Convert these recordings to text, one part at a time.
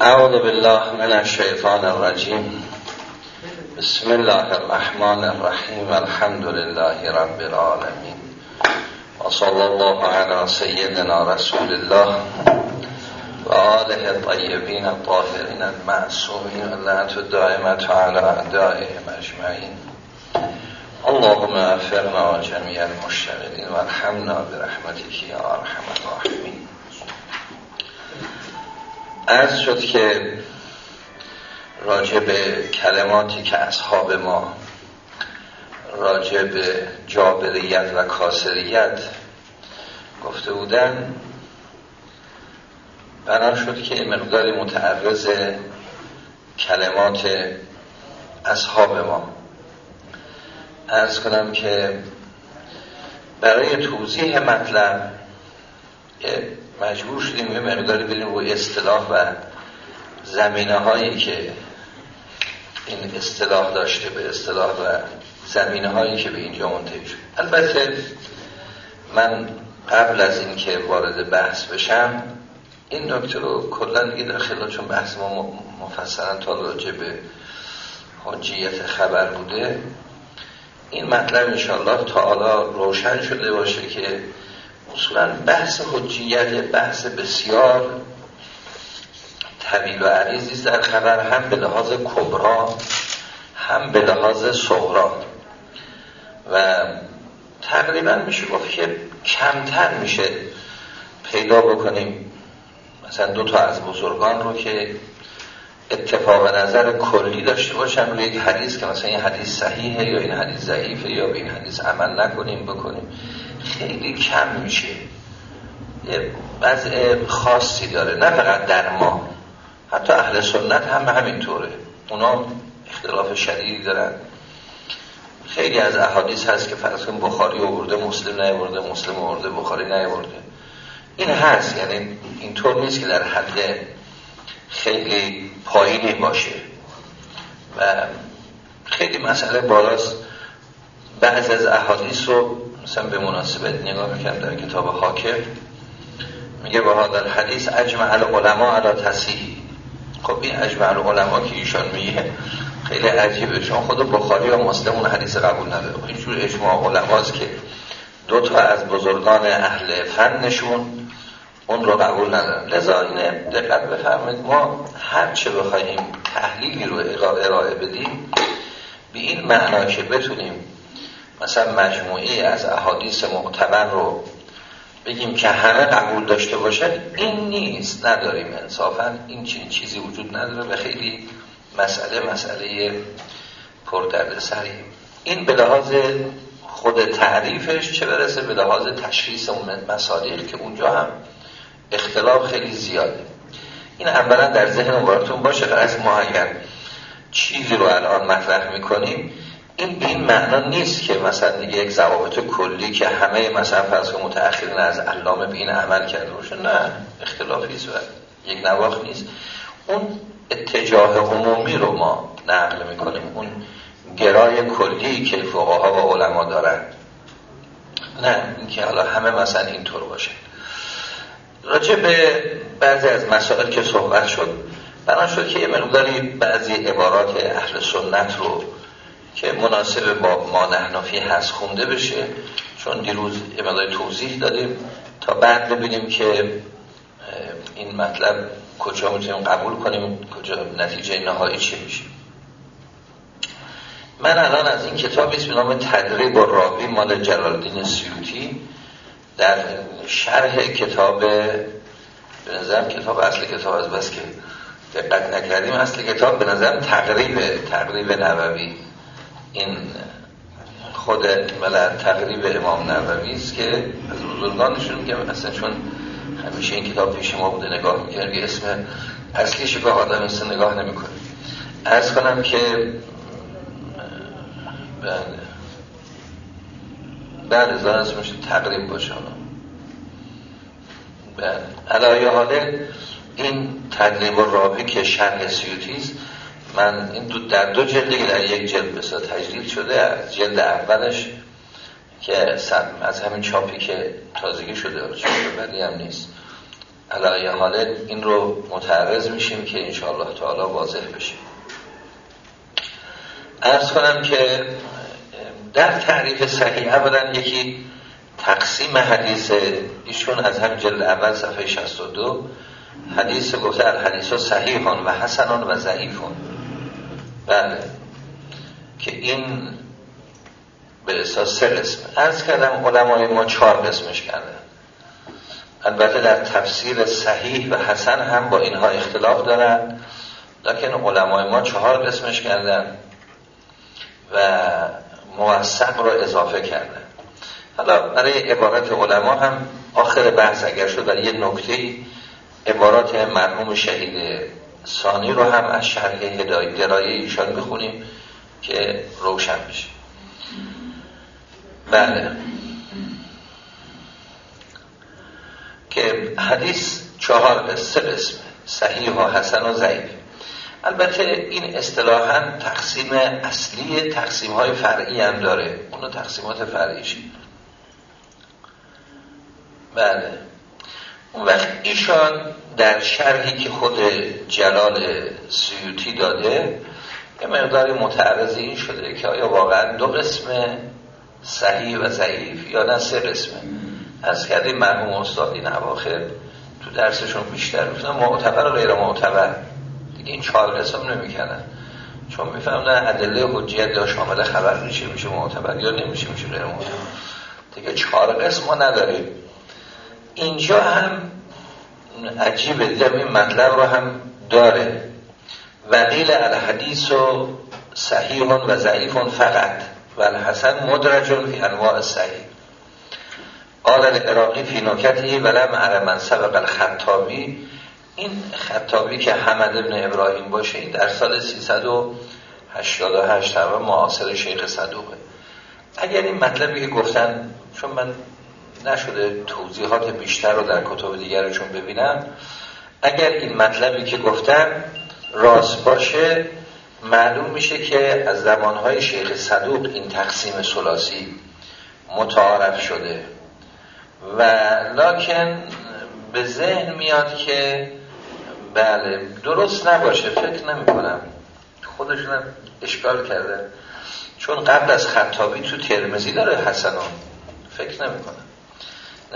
اعوذ بالله من الشیطان الرجیم بسم الله الرحمن الرحیم الحمد لله رب العالمین و صلی الله علی سیدنا رسول الله و آله الطیبین الطاهرین المعصومین و لعنت الدائمت علی اعدائهم اجمعین اللهم افرنا جميع المشتغلین و ارحمنا برحمتك یا ارحم الراحمین از شد که راجع به کلماتی که اصحاب ما راجع به جابریت و کاسریت گفته بودن بنا شد که مقداری متعرض کلمات اصحاب ما. ارز کنم که برای توضیح مطلب مجبور شدیم یه مقداری بریم روی اصطلاح و زمینه هایی که این اصطلاح داشته به اصطلاح و زمینه هایی که به اینجا منتهی شد. البته من قبل از اینکه وارد بحث بشم این نکته رو کلا دیگه در خلال چون بحث ما مفصلا تا راجع به حجیت خبر بوده. این مطلب انشاءالله تا روشن شده باشه که اصولا بحث حجیت بحث بسیار طویل و عریضی در خبر هم به لحاظ کبرا هم به لحاظ صغرا. و تقریبا میشه گفت که کمتر میشه پیدا بکنیم مثلا دو تا از بزرگان رو که اتفاق نظر کلی داشته باشن روی یک حدیث که مثلا این حدیث صحیحه یا این حدیث ضعیفه یا به این حدیث عمل نکنیم بکنیم. خیلی کم میشه. وضع خاصی داره نه فقط در ما. حتی اهل سنت هم همینطوره اونا اختلاف شدیدی دارن. خیلی از احادیث هست که فرض کن بخاری آورده مسلم نیورده مسلم آورده بخاری نیورده این هست یعنی اینطور نیست که در حد خیلی پایینی باشه. و خیلی مسئله بالاست. بعض از احادیث رو مثلا به مناسبت نگاه می‌کنم در کتاب حاکم. میگه با هذا حدیث اجمع العلماء علی تصحیح. خب این اجمع العلماء که ایشان میگه خیلی عجیبه. چون خود بخاری و مسلم اون حدیث قبول نداره. اینجور اجماع علماست که دو تا از بزرگان اهل فنشون اون رو قبول ندارن. لذا اینه دقت بفرمایید. ما هر چه بخوایم تحلیلی رو ارائه بدیم به این معنا که بتونیم مثلا مجموعی از احادیث معتبر رو بگیم که همه قبول داشته باشد این نیست نداریم انصافا. این چنین چیزی وجود نداره و خیلی مسئله مسئله پردرد سری این به لحاظ خود تعریفش چه برسه؟ به لحاظ تشخیص اون مسائل که اونجا هم اختلاف خیلی زیاده. این اولا در ذهن براتون باشه از ما اگر چیزی رو الان مطرح می‌کنیم این به این معنا نیست که مثلا یک ضوابط کلی که همه مثلا فرض متأخرین از علامه به این عمل کرده باشه نه اختلافی است یک نواخ نیست. اون اتجاه عمومی رو ما نقل می‌کنیم. اون گرای کلی که فقها و علما دارن. نه اینکه حالا همه مثلا اینطور باشه. راجع به بعضی از مسائل که صحبت شد بنا شد که یه مقداری بعضی عبارات اهل سنت رو که مناسب با ما نحنفی هست خونده بشه چون دیروز یه توضیح دادیم. تا بعد ببینیم که این مطلب کجا می‌تونیم قبول کنیم کجا نتیجه نهایی چی میشه. من الان از این کتابی به نام تدریب و راوی مال جلالدین سیوتی در شرح کتاب به نظرم کتاب اصل کتاب از بس که دقت نکردیم. اصل کتاب به نظرم تقریب تقریب نووی این خود ملل تقریب امام نووی است که از بزرگانشون میگم اصلا چون همیشه این کتاب پیش ما بوده نگاه می‌کرد که اسم اصلیش به آدم است نگاه نمی‌کنه. از کنم که بله بله زن اسمش تقریب باشه بله علایه حاله این تقریب راوی که شرح سیوتیست من این دو در دو جلد در یک جلد بسا تجدید شده از جلد اولش که از همین چاپی که تازگی شده چاپ بدی هم نیست. علایه حال این رو متعرض میشیم که انشاءالله تعالی واضح بشیم ارز کنم که در تعریف صحیح اولا یکی تقسیم حدیث ایشون از هم جلد اول صفحه 62 حدیث گفته الحدیث صحیحان و حسنان و ضعیفان. بله. که این به سه قسم. ارز کردم علمای ما چهار قسمش کردن. البته در تفسیر صحیح و حسن هم با اینها اختلاف دارن لکن علمای ما چهار قسمش کردن و موثق رو اضافه کردن. حالا برای عبارت علما هم آخر بحث اگر شد در یه نکته عبارات مرحوم شهید ثانی رو هم از شرح هدایت درایه ایشان بخونیم که روشن بشه. بله. که حدیث چهار سه قسم صحیح و حسن و ضعیف. البته این اصطلاحا تقسیم اصلی تقسیم های فرعی هم داره. اونو تقسیمات فرعیش بله. اون وقت ایشان در شرحی که خود جلال سیوتی داده یه مقداری متعرض این شده که آیا واقعا دو قسم صحیح و ضعیف یا نه سه قسمه از کرده مرحوم استاد این اواخر تو درسشون بیشتر میفتن معتبر و غیر معتبر. دیگه این چهار قسم نمی‌کنن. چون می‌فهمن ادله حجیت یا شامل خبر میشه میشه معتبر یا نمیشه میشه غیر معتبر. دیگه چهار قسم ما نداریم. اینجا هم عجیبه دیدم این مطلب رو هم داره. وقیل الحدیث و صحیح و ضعیف فقط و الحسن مدرج فی انواع صحیح قال العراقی فی نکتی ولم ار من سبق الخطابی. این خطابی که حمد ابن ابراهیم باشه این در سال 388 و معاصر شیخ صدوقه. اگر این مطلبی که گفتن چون من نشده توضیحات بیشتر رو در کتب دیگرشون ببینم اگر این مطلبی که گفتن راست باشه معلوم میشه که از زمانهای شیخ صدوق این تقسیم سلاسی متعارف شده. و لکن به ذهن میاد که بله درست نباشه فکر نمی کنم خودشون اشکال کرده. چون قبل از خطابی تو ترمزی داره حسنان فکر نمی کنم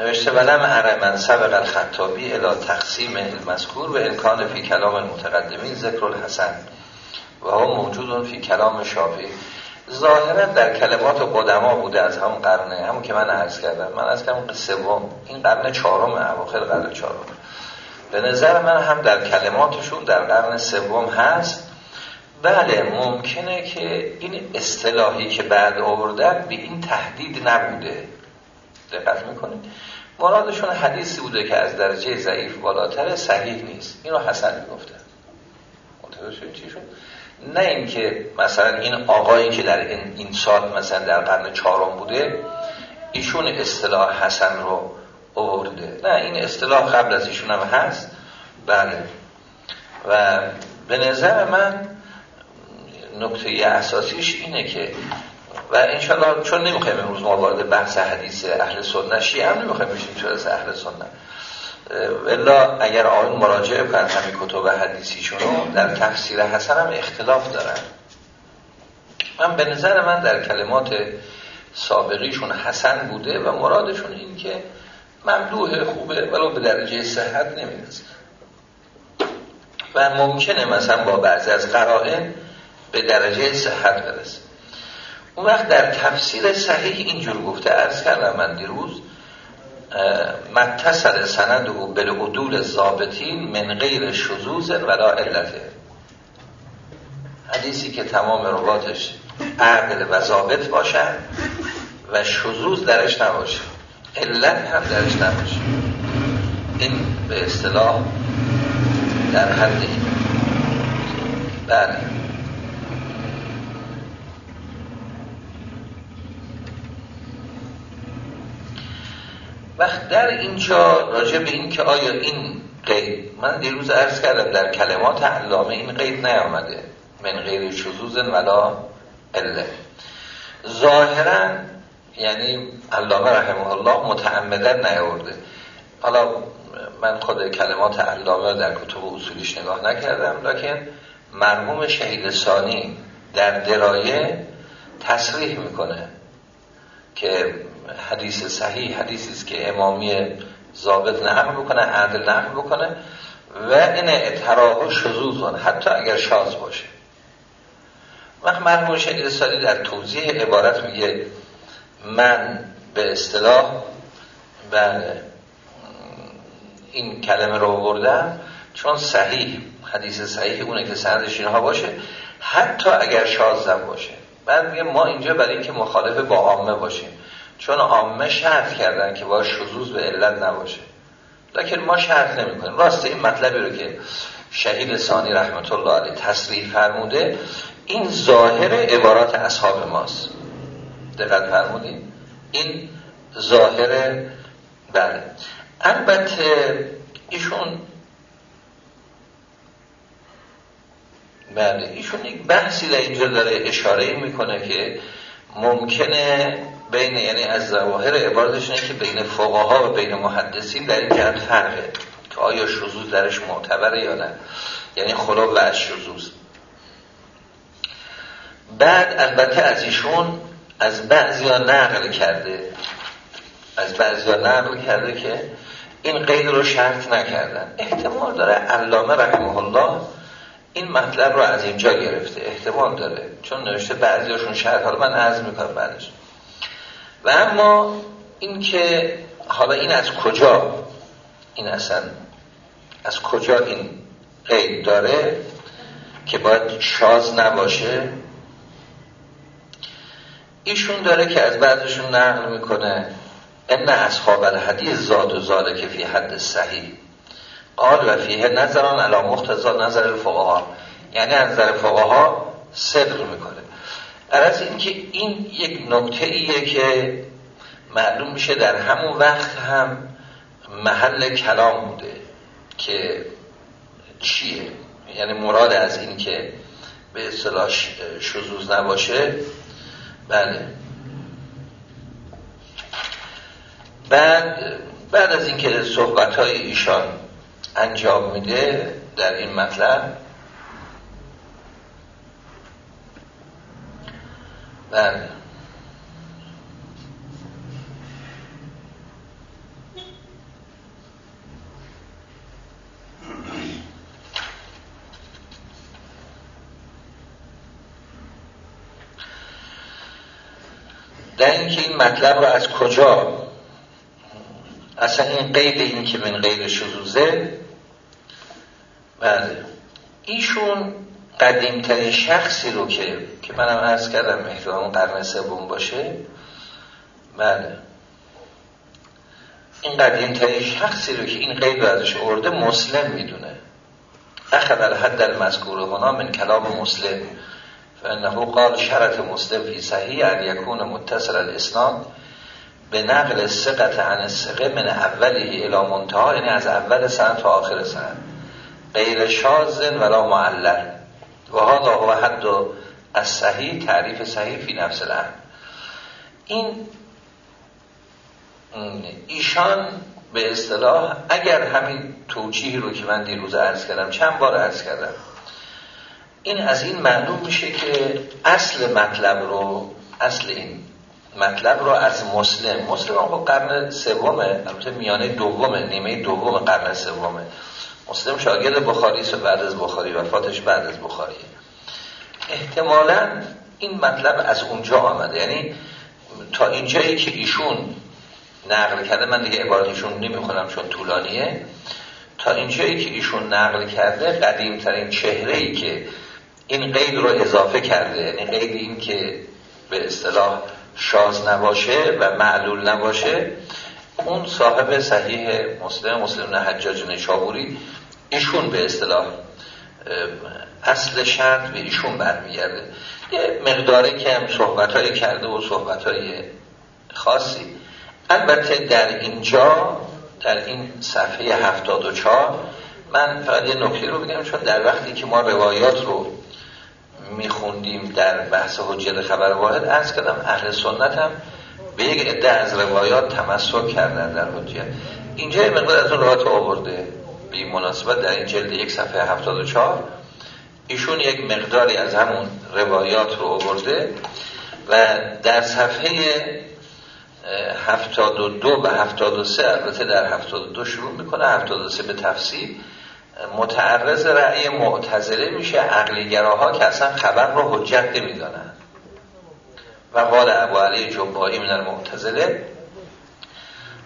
نوشته ولم ارمن سبق الخطابی الى تقسیم المذکور و امکان فی کلام المتقدمین ذکر الحسن و هم موجود فی کلام شافی ظاهرا در کلمات قدما بوده از هم قرنه همون که من عرض کردم. من از کردم سوم. این قرن چهارم اواخر قرن چهارم. به نظر من هم در کلماتشون در قرن سوم هست. بله ممکنه که این اصطلاحی که بعد آوردن به این تهدید نبوده. دقت می‌کنید. مرادشون حدیثی بوده که از درجه ضعیف بالاتر صحیح نیست. اینو حسن می‌گفته. متوجه چی شد؟ نه اینکه مثلا این آقایی که در این, این سال مثلا در قرن چهارم بوده ایشون اصطلاح حسن رو آورده. نه این اصطلاح قبل از ایشون هم هست. بله. و به نظر من نکته اساسیش اینه که و انشالله چون نمی‌خوایم امروز ما وارد بحث حدیث اهل سنت شیعه هم نمی‌خوایم بشیم چرا اهل سنت. ولا اگر آن مراجعه کنن همین کتب حدیثیشونو در تفسیر حسن هم اختلاف دارن. من به نظر من در کلمات سابقیشون حسن بوده و مرادشون این که ممدوح خوبه ولو به درجه صحت نمی‌رسه. و ممکنه مثلا با بعضی از قرائن به درجه صحت برسه. اون وقت در تفسیر صحیح اینجور گفته ارز کردم من دیروز متصل سنده بالعدول زابطین من غیر شزوز ولا علته. حدیثی که تمام رواتش عقل و ضابط باشن و شزوز درش نباشه. علت هم درش نباشه. این به اصطلاح در حد بله. وقت در اینجا راجع به این که آیا این قید من دیروز عرض کردم در کلمات علامه این قید نیامده من غیر شذوز ولا اله ظاهرا یعنی علامه رحمه الله متعمدن نیاورده. حالا من خود کلمات علامه در کتب اصولیش نگاه نکردم لکن مرحوم شهید ثانی در درایه تصریح می‌کنه که حدیث صحیح حدیثی است که امامی ضابط نقل بکنه عدل نقل بکنه و این اعتراح شذوذ حتی اگر شاز باشه. وقت مرحوم شهید ثانی در توضیح عبارت میگه من به اصطلاح بله این کلمه رو بردم چون صحیح حدیث صحیح اونه که سندش اینها باشه حتی اگر شازم باشه بعد میگه ما اینجا برای اینکه مخالف با عامه باشیم. چون عامه شرط کردن که با شذوذ به علت نباشه. لکن ما شرط نمی کنیم راست این مطلبی رو که شهید ثانی رحمت الله علیه تصریح فرموده این ظاهر عبارات اصحاب ماست. دقت فرمودید این ظاهر بله. البته ایشون بله ایشون یک بحثی در اینجا داره اشاره می‌کنه که ممکنه بین یعنی از ظواهر عبارتش اینه که بین فقها و بین محدثین در این جهت فرقه که آیا شذوذ درش معتبره یا نه. یعنی خلا و از شذوذ. بعد البته از ایشون از بعضی ها نقل کرده از بعضی ها نقل کرده که این قید رو شرط نکردن. احتمال داره علامه رحمه الله این مطلب رو از اینجا گرفته. احتمال داره. چون نوشته بعضیاشون شرط حالا من عرض می‌کنم بعدش. و اما این که حالا این از کجا؟ این اصلا از کجا این قید داره که باید شاز نباشه؟ ایشون داره که از بعدشون نقل می‌کنه ان اصحاب الحدیث زاد و زاده که فی حد صحیح. قال و فیه نظران علا مختزا نظر الفقها یعنی از نظر فقها صدق می‌کنه. از اینکه این یک نکته ایه که معلوم میشه در همون وقت هم محل کلام بوده که چیه؟ یعنی مراد از این که به اصطلاح شزوز نباشه. بله. بعد بعد از اینکه صحبت های ایشان انجام میده در این مطلب بله. در اینکه این مطلب رو از کجا؟ اصلا این قید این که من قید شذوزه بله. ایشون قدیمترین شخصی رو که که منم عرض کردم احتمال قرن سوم باشه. بله. این قدیمترین شخصی رو که این قید ازش ارده مسلم می‌دونه. اخذ الحد المذکور هنا من کلام مسلم. فانه قال شرط مسلم فی صحیح ان یکون متصل الاسناد به نقل سقط عن السقه من اولی الى منتها یعنی از اول سنت تا آخر سنت غیر شازن ولا معلل. و هذا هو حد از صحیح تعریف صحیح فی نفس الامر این ایشان به اصطلاح اگر همین توجیه رو که من دیروز عرض کردم چند بار عرض کردم این از این معلوم میشه که اصل مطلب رو اصل این مطلب رو از مسلم مسلم خب قرن سومه البته میانه دومه نیمه دوم قرن سومه. مسلم شاگرد بخاری است بعد از بخاری وفاتش بعد از بخاری. احتمالا این مطلب از اونجا آمده. یعنی تا اینجایی که ایشون نقل کرده من دیگه عبارتشون نمی‌خونم چون طولانیه. تا اینجایی که ایشون نقل کرده قدیمترین چهره ای که این قید رو اضافه کرده یعنی قید این که به اصطلاح شاز نباشه و معلول نباشه اون صاحب صحیح مسلم مسلم حجاج نشابوری ایشون به اصطلاح اصل شرط به ایشون برمیگرده. یه مقداره که هم صحبت کرده و صحبت خاصی. البته در اینجا در این صفحه 74 من فقط یه نکته رو بگم چون در وقتی که ما روایات رو میخوندیم در بحث حجت خبر واحد از کردم اهل سنت هم به یک عده از روایات تمسک کردن در حجت. اینجا مقدار از اون روایت آورده. به مناسبت در این جلد یک صفحه 74 ایشون یک مقداری از همون روایات رو آورده و در صفحه 72 به 73 البته در 72 شروع می‌کنه 73 به تفسیر. متعرض رأی معتزله میشه عقلیگراها که اصلا خبر رو حجت نمی‌دانن. و قال ابو علی جبایی من المعتزله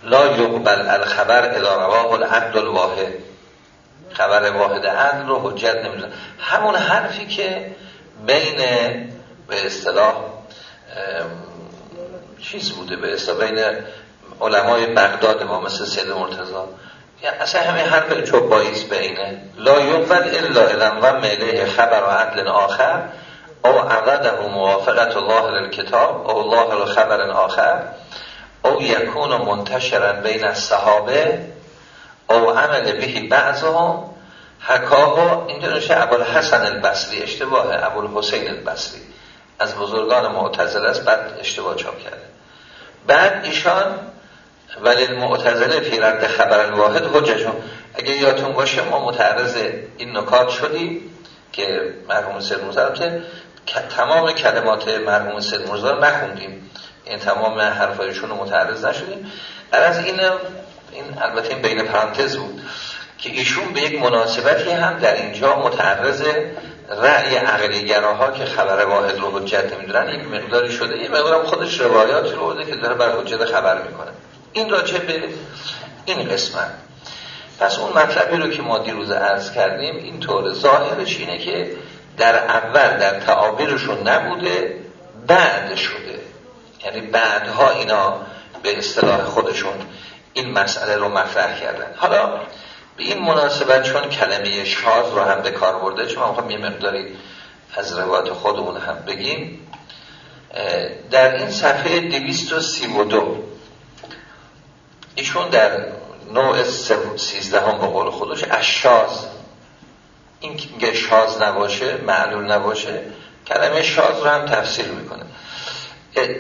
لا یقبل الخبر اذا رواه العدل الواحد. خبر واحد عدل رو حجت نمی‌دونن همون حرفی که بین به اصطلاح چیز بوده به اصطلاح بین علمای بغداد ما مثل سید مرتضا یعنی اصلا همین حرف چوباییست بینه لا یقبل الا الان و مله خبر و عدل آخر. او عقده موافقت الله للکتاب. او الله خبر آخر. او یکون منتشرا بین الصحابه. او عمل بهی بعضهم حکاه این نوشه حسن البصری اشتباه حسین البصری. از بزرگان معتزله است بعد اشتباه چاپ کرده. بعد ایشان ولی المعتزله فی خبر الواحد حججون اگه یادتون باشه ما متعرض این نکات شدیم که مرحوم سید که تمام کلمات مرحوم سید مرزا نخوندیم. این تمام حرفایشون رو متعرض نشدیم. از این این البته این بین پرانتز بود که ایشون به یک مناسبتی هم در اینجا متعرض رأی عقلیگراها که خبر واحد رو حجت نمی‌دونن یک مقداری شده. یه مقدارم خودش روایات رو بوده که داره بر حجت خبر می‌کنه. این راجع به این قسمت. پس اون مطلبی رو که ما دیروز عرض کردیم این طور ظاهرش اینه که در اول در تعابیرشون نبوده بعد شده. یعنی بعدها اینا به اصطلاح خودشون این مسئله رو مطرح کردن. حالا به این مناسبت چون کلمه شاز رو هم به کار برده چون ما یه مقداری از روایت خودمون هم بگیم در این صفحه 232 ایشون در نوع سیزده هم به قول خودش اشاز. این که شاز نباشه معلول نباشه کلمه شاز رو هم تفسیر می‌کنه.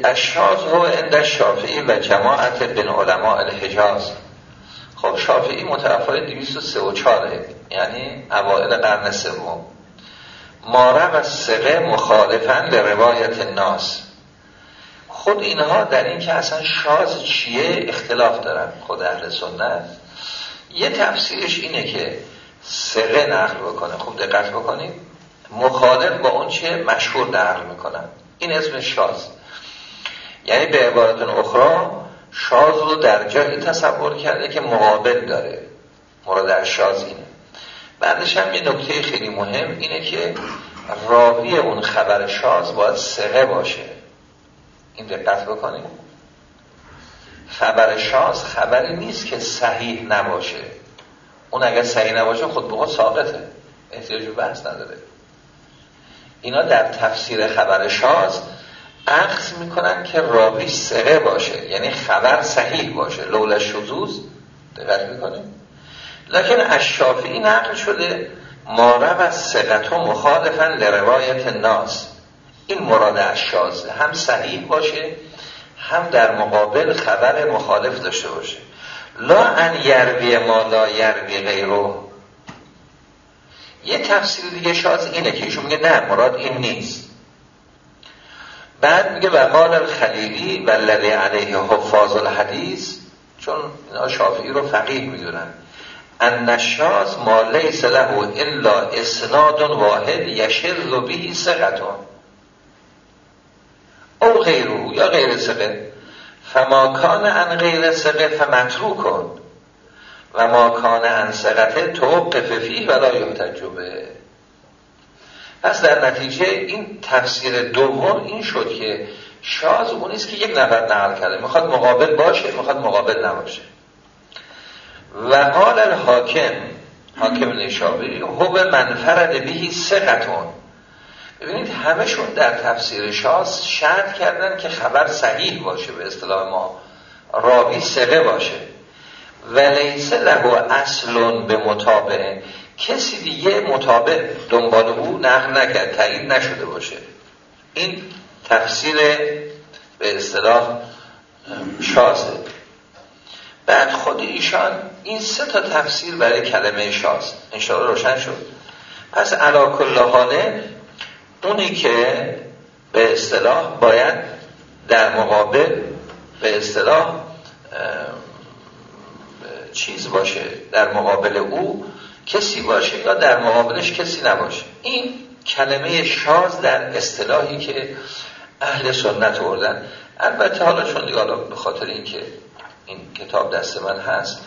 اشاز هو اند شافعی و جماعت بن علماء الحجاز. خب شافعی متوفای 234 یعنی اوائل قرن سوم. ماره و سقه مخالفن به روایت ناس خود اینها در این که اصلا شاز چیه اختلاف دارن خود اهل سنت. یه تفسیرش اینه که سقه نقل بکنه. خوب دقت بکنید. مخالف با اون چه مشهور نقل می‌کنن. این اسم شاز. یعنی به عبارت اخرى شاز رو در جایی تصور کرده که مقابل داره. مراد از شاز اینه. بعدش هم یه نکته خیلی مهم اینه که راوی اون خبر شاز باید سقه باشه. این دقت بکنید. خبر شاز خبری نیست که صحیح نباشه. اون اگر صحیح نباشه خود به خود ثابته احتیاج بحث نداره. اینا در تفسیر خبر شاز عکس می‌کنن که راوی سقه باشه یعنی خبر صحیح باشه. لولا شزوز دقت می‌کنیم لکن از شافعی نقل شده ماره و سقت و مخالفن لروایت ناس این مراد از شازه هم صحیح باشه هم در مقابل خبر مخالف داشته باشه. لا ان یروی ما لا یروی غیرو یه تفسیر دیگه شاز اینه که ایشون میگه نه مراد این نیست. بعد میگه و قال الخلیلی و الذی علیه حفاظ الحدیث چون اینا شافعی رو فقیه می‌دونن. ان نشاز ما لیس له الا اسناد واحد یشر به سقتون او غیرو یا غیر سقه فما کان ان غیر سقه فمترو کن و ما کان ان سقته توقف فی ولا یحتجبه پس در نتیجه این تفسیر دوم این شد که شاز اون نیست که یک نفر نقل کرده. می‌خواد مقابل باشه می‌خواد مقابل نباشه. و قال الحاکم حاکم نشابی هو منفرد بهی سقتون ببینید همشون در تفسیر شاز شرط کردن که خبر صحیح باشه به اصطلاح ما راوی سقه باشه. و لیس له اصلون به مطابقه کسی دیگه مطابق دنبال او نقل نکرد تایید نشده باشه. این تفسیر به اصطلاح شازه. بعد خود ایشان این سه تا تفسیر برای کلمه شاز. انشاءالله روشن شد. پس علا کل حاله اونی که به اصطلاح باید در مقابل به اصطلاح چیز باشه در مقابل او کسی باشه یا در مقابلش کسی نباشه. این کلمه شاز در اصطلاحی که اهل سنت بردن البته حالا چون دیگه به خاطر اینکه این کتاب دست من هست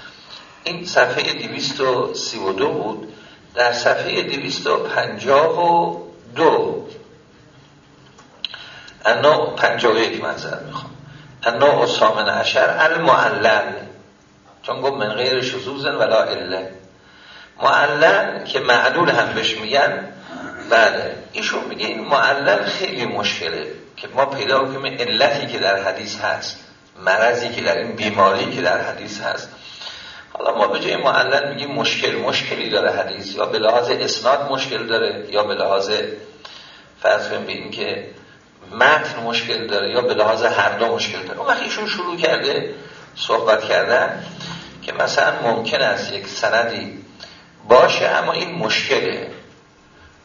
این صفحه 232 بود. در صفحه 252 انا 51 منظر می‌خوام. انا سامن عشر المعلل چون گفت من غیر شزوزن ولا اله معلل که معلول هم بهش میگن بله. ایشون میگه این معلل خیلی مشکله که ما پیدا کنیم علتی که در حدیث هست مرضی که در این بیماری که در حدیث هست. حالا ما به جای معلل میگیم مشکل مشکلی داره حدیث. یا به لحاظ اسناد مشکل داره یا به لحاظ فرض کنیم که متن مشکل داره یا به لحاظ هر دو مشکل داره. اون وقت ایشون شروع کرده صحبت کردن که مثلا ممکن است یک سندی باشه اما این مشکله.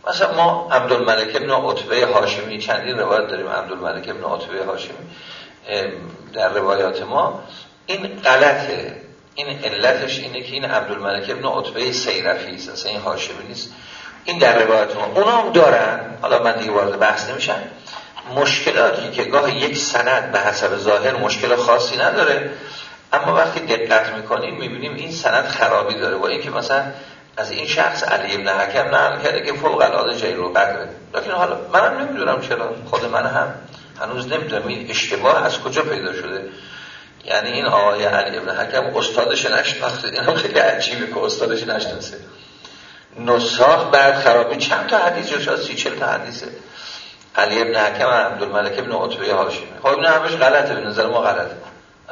مثلا ما عبدالملک ابن عطبه هاشمی چندین روایت داریم عبدالملک ابن عطبه هاشمی در روایات ما. این غلطه. این علتش اینه که این عبدالملک ابن عطبه سیرفی است اصلا این هاشمی نیست. این در روایات ما. اونا هم دارن. حالا من دیگه وارد بحث نمیشم. مشکلاتی که گاه یک سند به حسب ظاهر مشکل خاصی نداره اما وقتی دقت می‌کنیم می‌بینیم این سند خرابی داره. با اینکه مثلا از این شخص علی ابن حکم نقل کرده که فوق العاده جای رو قدره لیکن حالا منم نمی‌دونم چرا. خود من هم هنوز نمی‌دونم این اشتباه از کجا پیدا شده. یعنی این آقای علی ابن حکم استادش نشناخته. هم خیلی عجیبه که استادش نشناسه. نساخ بعد خرابی چند تا حدیث شاید سی چل تا حدیثه. علی ابن حکم و عبدالملک ابن عطبه هاشمی خب این همش غلطه. به نظر ما غلطه.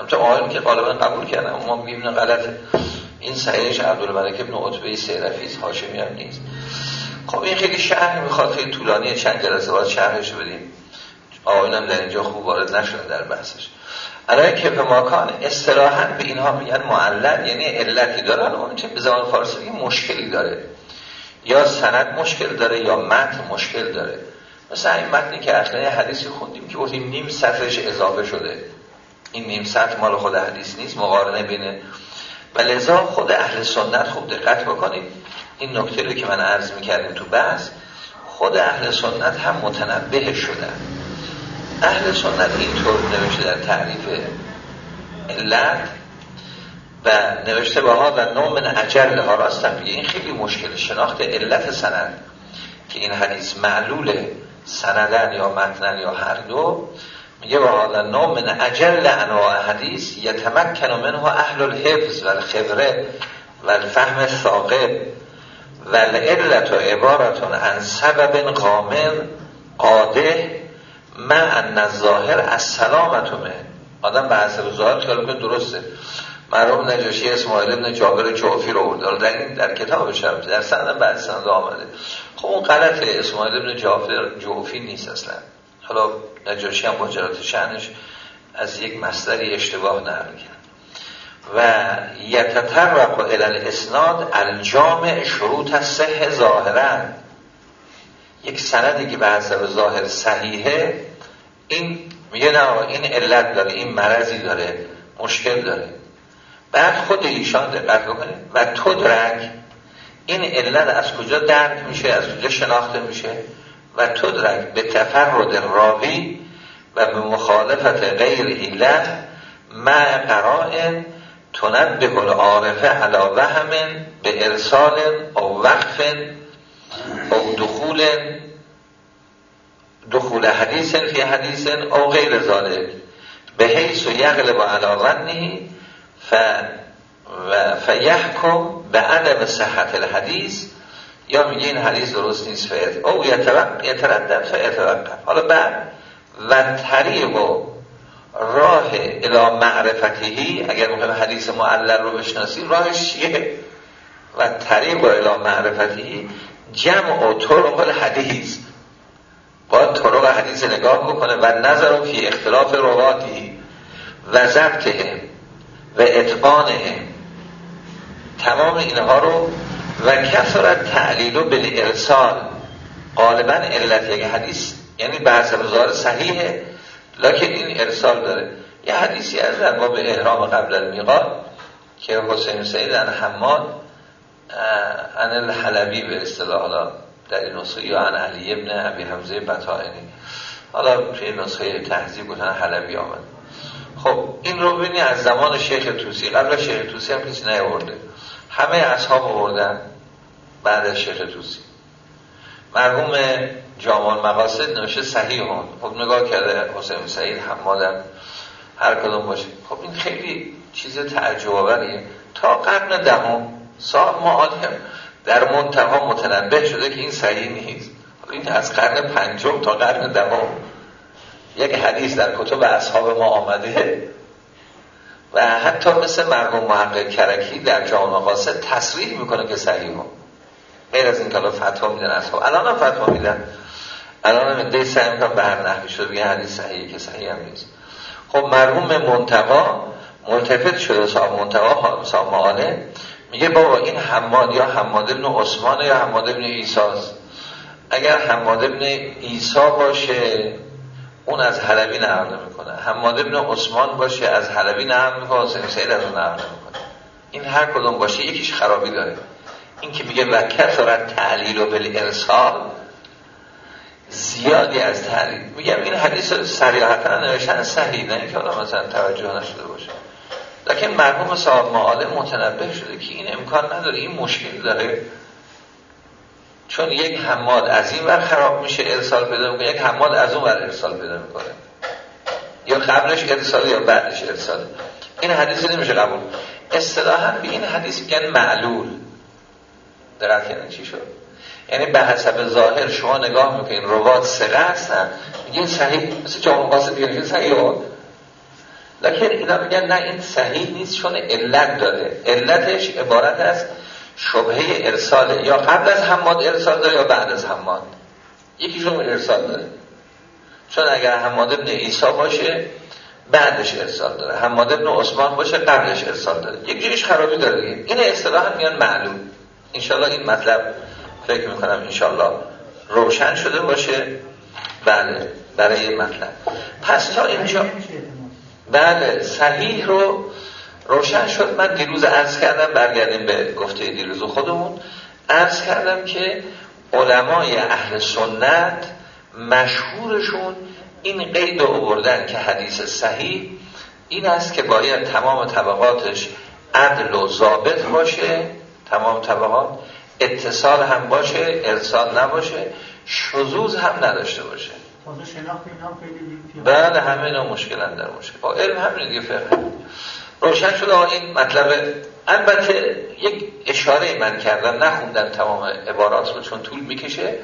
همچه آقایون که غالبا قبول کردن ما میگیم غلطه. این سعیش عبدالملک ابن عطبه سیرفیز هاشمی هم نیست. خب این خیلی شهر می‌خواد خیلی طولانی چند جلسه باید شهرش بدیم. آقایون هم در اینجا خوب وارد نشده در بحثش. الان به ماکان به اینها میگن معلل یعنی علتی دارن. اون چه به زمان فارسی مشکلی داره. یا سند مشکل داره یا متن مشکل داره. مثلا این متنی که اصلا حدیثی خوندیم که گفتیم نیم سطرش اضافه شده. این نیم سطر مال خود حدیث نیست مقارنه بین و لذا خود اهل سنت خوب دقت بکنید. این نکته رو که من عرض می‌کردیم تو بحث خود اهل سنت هم متنبه شدن. اهل سنت اینطور نوشته در تعریف علت و نوشته به ها و نوم من عجل ها میگه این خیلی مشکل. شناخت علت سند که این حدیث معلول سندن یا متنن یا هر دو میگه و نام من اجل انواع حدیث یتمکن منها اهل الحفظ و الخبره و الفهم ثاقب و العلت و عبارتون عن سبب قامر قاده من ان الظاهر از سلامتونه آدم به حسب ظاهر خیال که درسته. مرحوم نجاشی اسماعیل ابن جابر جعفی رو برده در این در کتاب شب در سندم بعد سند آمده. خب اون غلط اسماعیل ابن جعفر جعفی نیست اصلا. حالا نجاشی هم ماجرات شعنش از یک مصدری اشتباه نقل کرد. و یتطرق الى الاسناد الجامع شروط صح ظاهرا. یک سندی که به حسب ظاهر صحیحه این میگه نه این علت داره این مرضی داره مشکل داره. بعد خود ایشان دقت بکنه و تدرک این علت از کجا درک میشه؟ از کجا شناخته میشه؟ و تدرک به تفرد راوی و به مخالفت غیر له مع قرائن تنبه العارفه علا وهم بارسال او وقف او دخول دخول حدیث فی حدیث او غیر ذلک بحیث و یغلب علی ظنه ف و فیحکم بعدم صحة الحدیث یا میگه این حدیث درست نیست فیت. او یتردد فیتوقف حالا بعد و طریق و راه الى معرفته اگر می‌خوایم حدیث معلل رو بشناسی راهش چیه؟ و طریق و الى معرفتهی جمع و طرق الحدیث باید طرق حدیث نگاه بکنه و نظر فی اختلاف رواتی و ضبطه و اتقانه تمام اینها رو و کثرت تعلیل و ارسال غالبا علت یک حدیث. یعنی به حسب ظاهر صحیحه لکن این ارسال داره. یه حدیثی از در باب احرام قبل المیقات که حسین سید ان حماد ان الحلبی به اصطلاح در این نسخه یا ان علی ابن ابی حمزه بطائنی. حالا توی نسخه تحضیب بودن حلبی آمد. خب این رو ببینی از زمان شیخ توسی. قبل شیخ توسی هم کسی نیاورده. همه اصحاب آوردن بعد از شیخ توسی مرحوم جامال مقاصد نوشه صحیح هم خب نگاه کرده حسین سعید حمادم هر کدوم باشه. خب این خیلی چیز تعجب تا قرن دهم صاحب معالم در منتها متنبه شده که این صحیح نیست. این از قرن پنجم تا قرن دهم. یک حدیث در کتب اصحاب ما آمده. و حتی مثل مرحوم محقق کرکی در جامع مقاصد تصریح می‌کنه که صحیح هم غیر از این که فتوا میدن اصحاب الان هم فتوا میدن. الان هم دی سعی می‌کنم به هر نحوی شده بگه حدیث صحیحه که صحیح هم نیست. خب مرحوم منتقا ملتفت شده صاحب منتقا صاحب معانه. میگه بابا این حماد یا حماد ابن عثمان یا حماد ابن ایساز اگر حماد ابن ایسا باشه اون از حلبی نقل می‌کنه حماد ابن عثمان باشه از حلبی نقل می‌کنه حسین سید از اون نقل می‌کنه این هر کدوم باشه یکیش خرابی داره. این که میگه و کثرت تعلیل و ارسال زیادی از تعلیل میگم این حدیث صریحتا نوشتن صحیح نه که حالا مثلا توجه نشده باشه. لکن مرحوم صاحب معاله متنبه شده که این امکان نداره این مشکل داره. چون یک حماد از این ور خراب میشه ارسال پیدا می‌کنه. یک حماد از اون ور ارسال پیدا می‌کنه. یا قبلش ارسال یا بعدش ارسال. این حدیث نمیشه قبول. اصطلاحا به این حدیث میگن معلول. درست یعنی چی شد؟ یعنی به حسب ظاهر شما نگاه می‌کنین. روات سقه هستن. میگین صحیح. مثل جامعه قاسم بیانشون صحیح لکن اینا میگن نه این صحیح نیست چون علت داره. علتش عبارت است شبهه ارساله یا قبل از حماد ارسال داره یا بعد از حماد؟ یکیشون ارسال داره. چون اگر حماد ابن ایسا باشه بعدش ارسال داره. حماد ابن عثمان باشه قبلش ارسال داره. یک جوریش خرابی داره این اصطلاحا میان معلوم. انشالله این مطلب فکر می‌کنم انشالله روشن شده باشه. بله برای این مطلب. پس تا اینجا بله صحیح رو روشن شد. من دیروز عرض کردم برگردیم به گفته دیروز خودمون. عرض کردم که علمای اهل سنت مشهورشون این قید رو آوردن که حدیث صحیح این است که باید تمام طبقاتش عدل و ضابط باشه. تمام طبقات اتصال هم باشه ارسال نباشه شزوز هم نداشته باشه. بله همه اینا مشکل در مشکل با علم همین دیگه فقه. روشن شده. این مطلب البته یک اشاره من کردم نخوندم تمام عبارات رو چون طول می‌کشه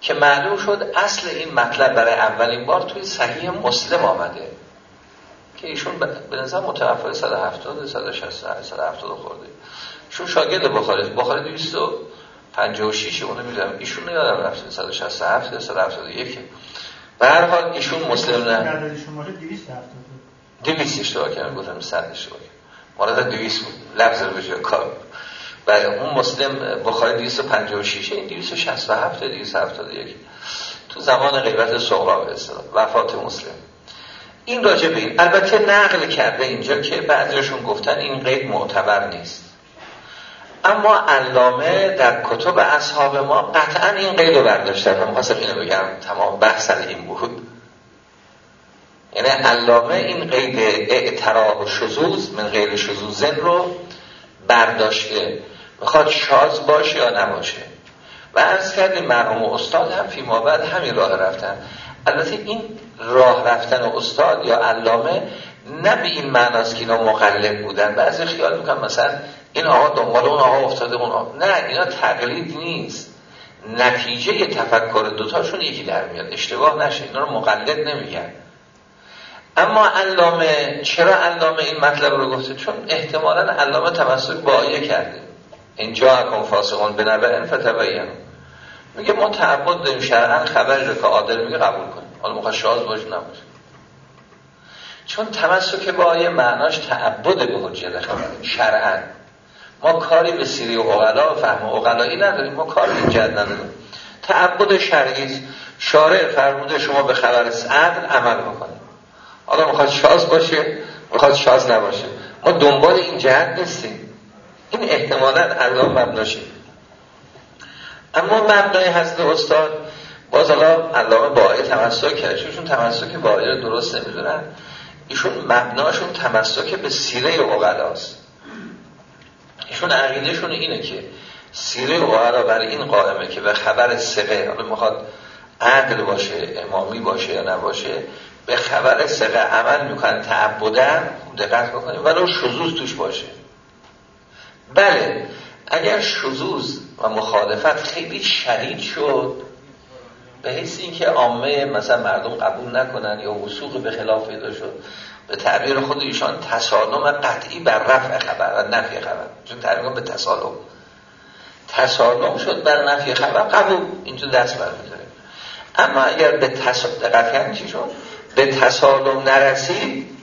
که معلوم شد اصل این مطلب برای اولین بار توی صحیح مسلم آمده. که ایشون به نظر متوفای 170 160 170 خورده. ایشون شاگرد بخاری. بخاری 256 اونو می‌دونم. ایشون یادم رفته. 167 171 به هر حال ایشون مسلم نه. 200 اشتباه کردم گفتم 100 اشتباه مورد 200 بود. لفظ رو به کار بله اون مسلم بخاری 256 این 267 271 تو زمان غیبت صغرا به وفات مسلم. این راجع به این البته نقل کرده اینجا که بعضیشون گفتن این قید معتبر نیست. اما علامه در کتب اصحاب ما قطعا این قید رو برداشتن. من خواستم اینو بگم تمام بحث این بود. یعنی علامه این قید اعتراف و شزوز من غیر شزوزن رو برداشته. می‌خواد شاز باشه یا نباشه؟ و از کردیم مرحوم استاد هم فیما بعد همین راه رفتن. البته این راه رفتن استاد یا علامه نه به این معناست که اینا مقلب بودن. بعضی خیال می‌کنم مثلا این آقا دنبال اون آقا افتاده اون آقا نه اینا تقلید نیست. نتیجه تفکر دوتاشون یکی در میاد. اشتباه نشه اینا رو مقلد نمیگن اما علامه چرا علامه این مطلب رو گفته؟ چون احتمالا علامه تمسک با آیه کرده. اینجا اکن فاسقون به نبعن فتبین. میگه ما تعبد داریم شرعا خبری رو که عادل میگه قبول کنیم. حالا مخواه شاز باشه نباشه. چون تمسک با آیه معناش تعبد به حجیت خبر شرعا. ما کاری به سیری و اغلا و فهم اغلایی نداریم ما کاری به جد نداریم. تعبد شرعی شارع فرموده شما به خبر عقل عمل بکنید. حالا می‌خواد شاز باشه می‌خواد شاز نباشه. ما دنبال این جهت نیستیم. این احتمالا الله مبناشه اما مبنای حضرت استاد باز حالا علامه باقی تمسک کرد. چون تمسک باقی رو درست نمی‌دونن ایشون مبناشون تمسک به سیره اغلاست ایشون عقیدهشون اینه که سیره اغلا برای این قائمه که به خبر سقه حالا می‌خواد عدل باشه امامی باشه یا نباشه به خبر سقه عمل می‌کنن تعبدن دقت بکنیم ولو شزوز توش باشه. بله اگر شزوز و مخالفت خیلی شدید شد به حیث اینکه عامه مثلا مردم قبول نکنن یا وسوق به خلاف پیدا شد به تعبیر خود ایشان تسالم قطعی بر رفع خبر و نفی خبر. چون تعبیر به تسالم تسالم شد بر نفی خبر قبول. اینجا دست برمیداره اما اگر به تسالم چی شد؟ به تسالم نرسید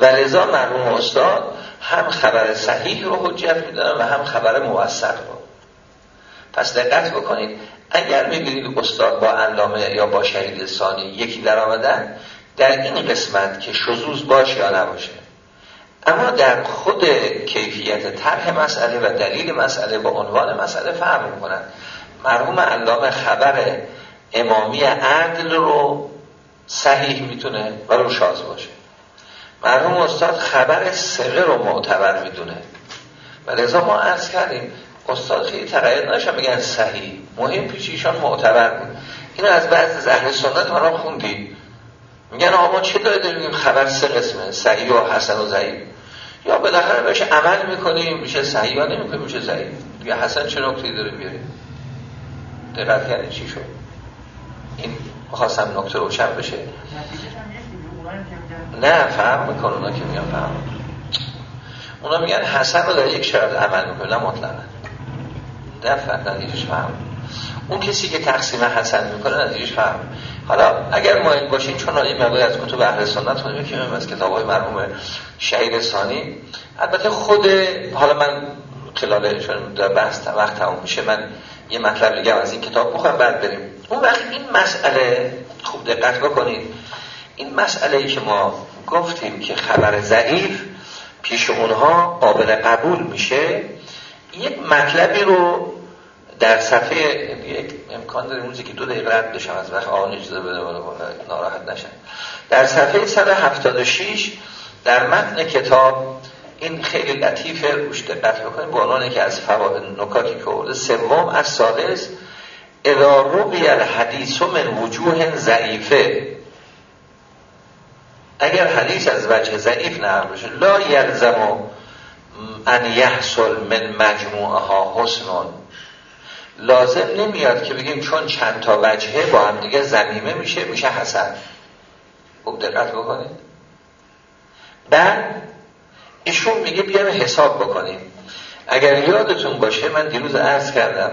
و لذا مرحوم استاد هم خبر صحیح رو حجت می‌دونن و هم خبر موثق رو. پس دقت بکنید اگر می‌بینید استاد با علامه یا با شهید ثانی یکی در آمدن در این قسمت که شزوز باشه یا نباشه. اما در خود کیفیت طرح مسئله و دلیل مسئله با عنوان مسئله فهم می‌کنن مرحوم علامه خبر امامی عدل رو صحیح می‌تونه و رو شاز باشه. مرحوم استاد خبر سقه رو معتبر می‌دونه. و لذا ما عرض کردیم استاد خیلی تقیید نشن میگن صحیح. مهم پیش ایشان معتبر بود. اینو از بعض اهل سنت ما خوندی. میگن آقا چه داره میگیم خبر سه قسمه صحیح و حسن و ضعیف. یا بالاخره بهش عمل می‌کنیم میشه صحیح یا نمی‌کنیم میشه ضعیف. دیگه حسن چه نکته داره بیاریم دقت کردی چی شد؟ این خواستم نکته روشن بشه. نه فهم می‌کنه اونا که میگن فهم. اونا میگن حسن رو در یک شرط عمل می‌کنه نه مطلقا. نه فهم فهم. اون کسی که تقسیم حسن می‌کنه نتیجهش فهم. حالا اگر مایل باشین چون این مقدار از کتب اهل سنت رو می‌کنیم از کتاب های مرحوم شهید ثانی. البته خود حالا من خلال چون در بحث وقت تموم میشه من یه مطلب میگم از این کتاب بخوام بعد بریم. اون وقت این مسئله خوب دقت بکنید. این مسئله ای که ما گفتیم که خبر ضعیف پیش اونها قابل قبول میشه یک مطلبی رو در صفحه یک امکان داره روزی که دو دقیقه رد بشم از وقت آن اجازه بده ناراحت نشن در صفحه 176 در متن کتاب این خیلی لطیفه روش دقت بکنیم با عنوان که از فواد نکاتی که سوم از سادس اذا روی الحدیث من وجوه ضعیفه اگر حدیث از وجه ضعیف نقل بشه لا یلزم ان یحصل من مجموعه ها حسنون. لازم نمیاد که بگیم چون چند تا وجهه با هم دیگه زمیمه میشه میشه حسن. خوب دقت بکنید. بعد ایشون میگه بیان حساب بکنیم. اگر یادتون باشه من دیروز عرض کردم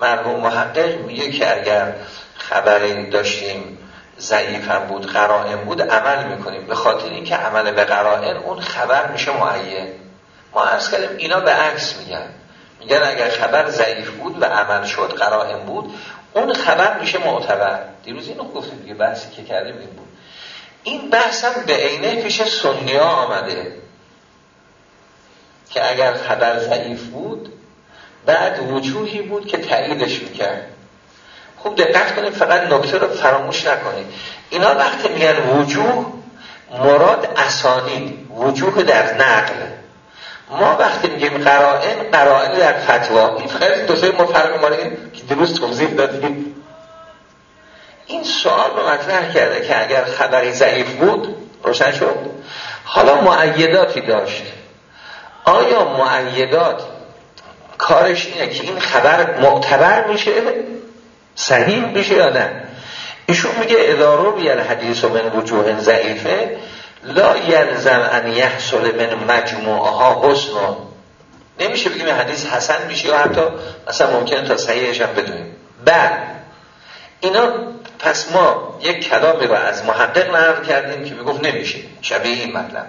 مرحوم محقق میگه که اگر خبری داشتیم ضعیفم بود قرائن بود عمل می‌کنیم. به خاطر اینکه عمل به قرائن اون خبر میشه معین. ما عرض کردیم اینا به عکس میگن. میگن اگر خبر ضعیف بود و عمل شد قرائن بود اون خبر میشه معتبر. دیروز اینو گفتیم دیگه بحثی که کردیم این بود. این بحثم به عینه پیش سنی ها آمده. که اگر خبر ضعیف بود بعد وجوهی بود که تاییدش می‌کرد. خوب دقت کنید فقط نکته رو فراموش نکنید. اینا وقتی میگن وجوه مراد اسانی وجوه در نقل. ما وقتی میگیم قرائن قرائن در فتوا. این این دو سه ما فرق ما که درست توضیح دادیم. این سوال رو مطرح کرده که اگر خبری ضعیف بود روشن شد. حالا معیداتی داشت. آیا معیدات کارش اینه که این خبر معتبر میشه صحیح میشه یا نه؟ ایشون میگه ادارو بیان حدیث من وجوه ضعیفه لا یلزم ان یحصل من مجموعه ها حسن. نمیشه بگیم حدیث حسن میشه یا حتی مثلا ممکنه تا صحیحش هم بدونیم. بعد اینا پس ما یک کلامی رو از محقق نقل کردیم که می‌گفت نمیشه. شبیه این مطلب.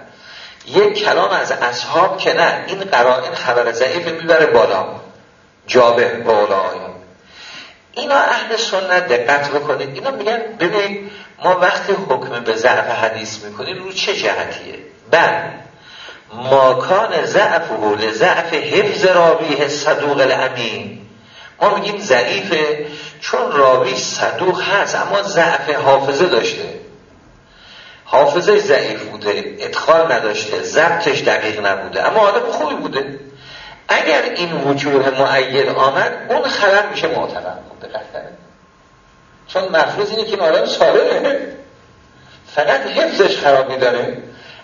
یک کلام از اصحاب که نه این قرائن خبر ضعیف می‌بره بالا. جابه با آیان اینا اهل سنت دقت بکنید. اینا میگن ببین ما وقتی حکم به ضعف حدیث می‌کنیم رو چه جهتیه؟ بعد ماکان ضعف و ضعف حفظ راویه صدوق الامین. ما میگیم ضعیفه چون راوی صدوق هست اما ضعف حافظه داشته. حافظه ضعیف بوده ادخال نداشته ضبطش دقیق نبوده اما آدم خوبی بوده. اگر این وجوه معید آمد اون خبر میشه معتبر چون مفروض اینه که این آدم سالمه. فقط حفظش خرابی داره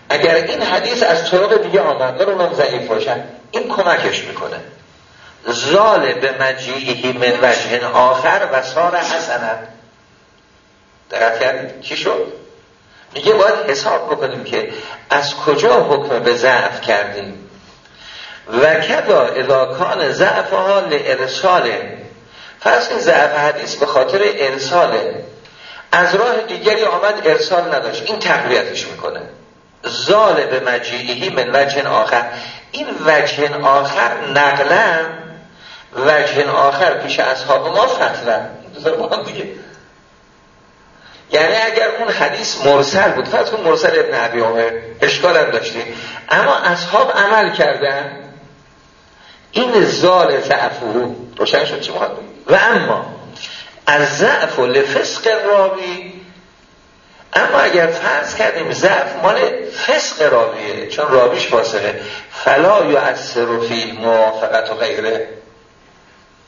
اگر این حدیث از طرق دیگه آمد داره اونم ضعیف باشن این کمکش می‌کنه. زال به مجیعی من وجه آخر و سار حسنت دقت کردید؟ چی شد؟ میگه باید حساب بکنیم که از کجا حکم به ضعف کردیم. و کدا اذاکان ضعف ها لارساله فرض که ضعف حدیث به خاطر ارساله از راه دیگری آمد ارسال نداشت. این تقویتش می‌کنه. زال به مجیعی من وجه آخر. این وجه آخر نقلم وجه آخر پیش اصحاب ما فتلن دیگه یعنی اگر اون حدیث مرسل بود فرض کن مرسل ابن عبی عمر اشکال هم داشتیم اما اصحاب عمل کردن این زال ضعفو روشن شد چی مخواد و اما از ضعف و لفسق راوی اما اگر فرض کردیم ضعف مال فسق راویه چون راویش فاسقه. فلا از فی موافقت و غیره.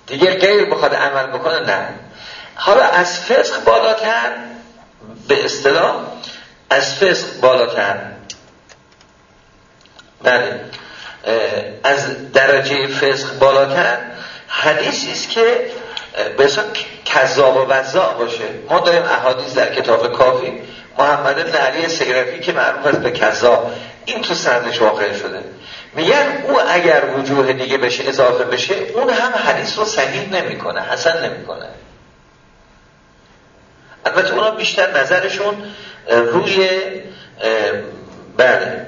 دیگه غیر بخواد عمل بکنه نه. حالا از فسق بالاتر به اصطلاح از فسق بالاتر. بله. از درجه فسق بالاتر. حدیثی است که به کذاب و وزاع باشه. ما داریم احادیث در کتاب کافی. محمد بن علی سیرفی که معروف است به کذاب. این تو سندش واقع شده. میگن او اگر وجوه دیگه بشه اضافه بشه اون هم حدیث رو صحیح نمی‌کنه حسن نمی‌کنه. البته اونا بیشتر نظرشون روی بله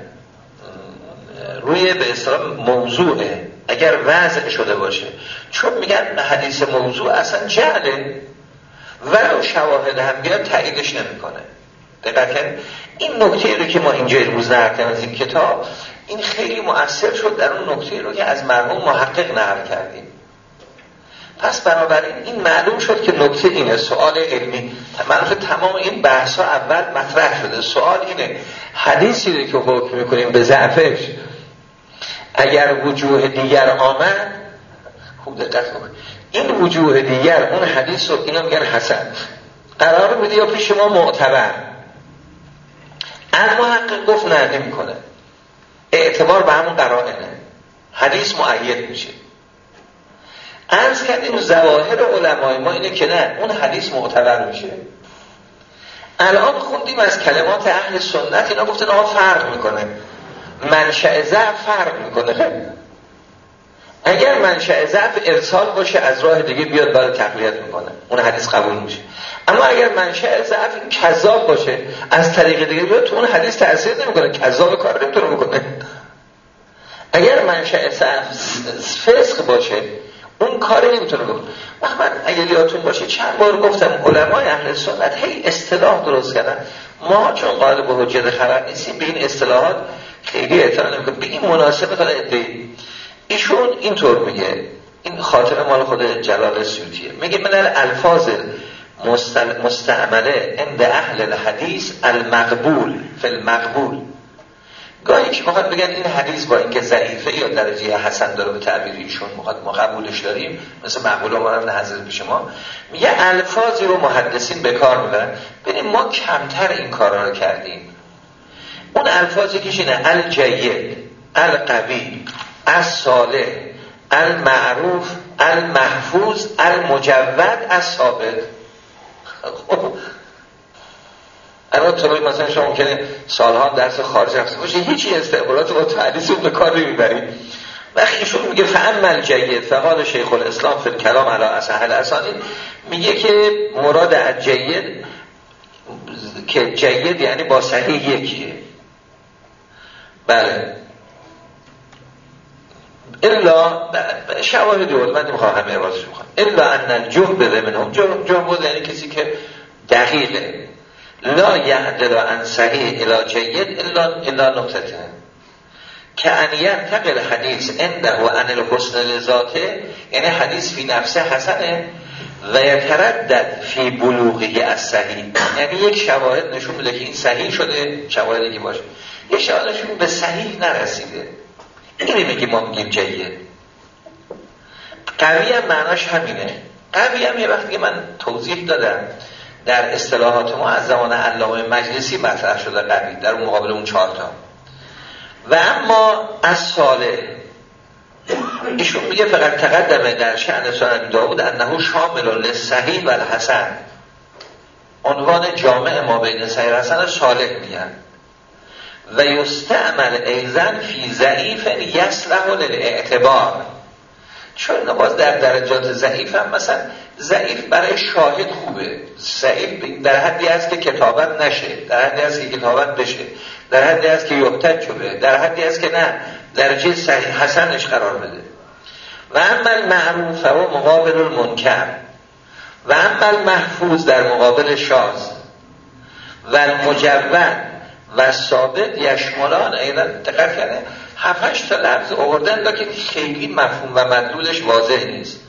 روی به اصطلاح موضوعه. اگر وضع شده باشه. چون میگن حدیث موضوع اصلا جهله ولو شواهد هم بیاد تاییدش نمی‌کنه. دقت این نکته رو که ما اینجا روز نقل از این کتاب این خیلی مؤثر شد در اون نکته رو که از مرحوم محقق نقل کردیم. پس بنابراین این معلوم شد که نکته اینه سوال علمی. منفع تمام این بحث ها اول مطرح شده. سوال اینه حدیثی رو که حکم می‌کنیم به ضعفش اگر وجوه دیگر آمد خوب دقت این وجوه دیگر اون حدیث رو اینا میگن حسن قرار میده یا پیش ما معتبر. از محقق گفت نه نمی‌کنه. اعتبار به همون قرائنه. حدیث معید میشه. ارز کردیم زواهر علمای ما اینه که نه اون حدیث معتبر میشه. الان خوندیم از کلمات اهل سنت اینا گفتن آقا فرق می‌کنه. منشأ ضعف فرق می‌کنه. اگر منشأ ضعف ارسال باشه از راه دیگه بیاد برای تقویت می‌کنه. اون حدیث قبول میشه. اما اگر منشأ ضعف کذاب باشه از طریق دیگه بیاد تو اون حدیث تاثیر نمی‌کنه. کذاب کار نمی‌تونه بکنه. اگر منشأ ضعف فسق باشه اون کاری نمی‌تونه وقت من اگه یادتون باشه چند بار گفتم علمای اهل سنت هی اصطلاح درست کردن. ما چون قائل به حجت خبر نیستیم به این اصطلاحات خیلی اعتنا نمی‌کنه به این مناسبه تا ادعی. ایشون اینطور میگه. این خاطر مال خود جلال سیوتیه میگه من الفاظ مستعمله عند اهل الحدیث المقبول فی المقبول. گاهی که می‌خواد بگن این حدیث با اینکه ضعیفه یا درجه حسن داره به تعبیر ایشون می‌خواد ما قبولش داریم مثل مقبول عمران حضرت پیش ما میگه الفاظی رو محدثین به کار می‌برن. ببین ما کمتر این کارا رو کردیم. اون الفاظی که اینه الجید القوی الصالح المعروف المحفوظ المجود الثابت. خب الان طوری مثلا شما ممکنه سالها درس خارج رفته باشه هیچی استقبالات با تحدیث به کار نمی‌برید وقتی ایشون میگه فعمل جید فقال شیخ الاسلام فی کلام علی اصحل اسانی میگه که مراد از جید که جید یعنی با صحیح یکیه. بله. الا شواهد بود من نمی‌خوام همه عبارتش می‌خوام الا ان الجهد منهم. جهد یعنی کسی که دقیقه. لا یعدل عن صحیح الى جید الا الا نقطه که ان ینتقل حدیث عنده و ان الحسن لذاته یعنی حدیث فی نفسه حسنه و یتردد فی بلوغی از صحیح یعنی یک شواهد نشون میده که این صحیح شده شواهدی که باشه. یک شواهد نشون به صحیح نرسیده. اینی میگی ما میگیم جیه قوی هم معناش همینه. قوی هم یه وقتی من توضیح دادم. در اصطلاحات ما از زمان علامه مجلسی مطرح شده قوی در مقابل اون چهارتا و اما از ساله ایشون میگه فقط تقدمه در شعن سنن داود انهو شامل صحیح و الحسن. عنوان جامع ما بین صحیح حسن صالح میگن. و یستعمل ایزن فی ضعیف یسلح للاعتبار. چون باز در درجات ضعیف هم مثلا ضعیف برای شاهد خوبه. ضعیف در حدی است که کتابت نشه در حدی است که کتابت بشه در حدی است که یحتج شده در حدی است که نه. درجه صحیح حسنش قرار بده. و اما معروف و مقابل المنکر. و اما محفوظ در مقابل شاز و المجود و ثابت یشملان. اینا دقت کرده هفتش تا لفظ آوردن که خیلی مفهوم و مدلولش واضح نیست.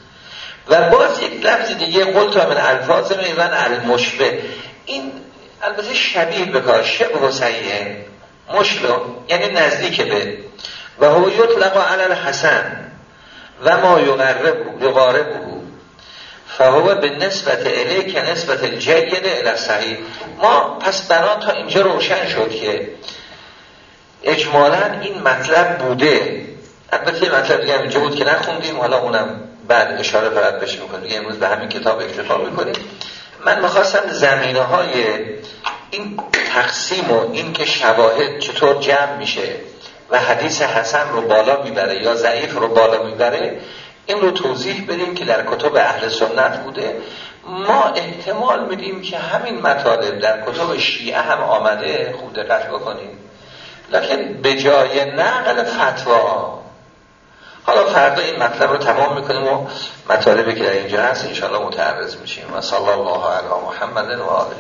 و باز یک لفظ دیگه قلت من الفاظ میون المشبه این البته شبیه بکار شبه و سیعه مشبه یعنی نزدیک به. و هو یطلق علی الحسن. و ما یقرب یقارب فهو به نسبت اله که نسبت الجید الى صحیح. ما پس بران تا اینجا روشن شد که اجمالا این مطلب بوده. البته مطلب دیگه اینجا بود که نخوندیم. حالا اونم بعد اشاره فرد بشه می‌کنیم. دیگه امروز به همین کتاب اکتفا می‌کنیم. من می‌خواستم زمینه های این تقسیم و این که شواهد چطور جمع میشه و حدیث حسن رو بالا می‌بره یا ضعیف رو بالا می‌بره این رو توضیح بدیم که در کتب اهل سنت بوده. ما احتمال میدیم که همین مطالب در کتب شیعه هم آمده. خوب دقت بکنیم. لکن به جای نقل فتوا. حالا فردا این مطلب رو تمام می‌کنیم و مطالبی که در اینجا هست انشاءالله متعرض میشیم. و صلی الله علی محمد و آله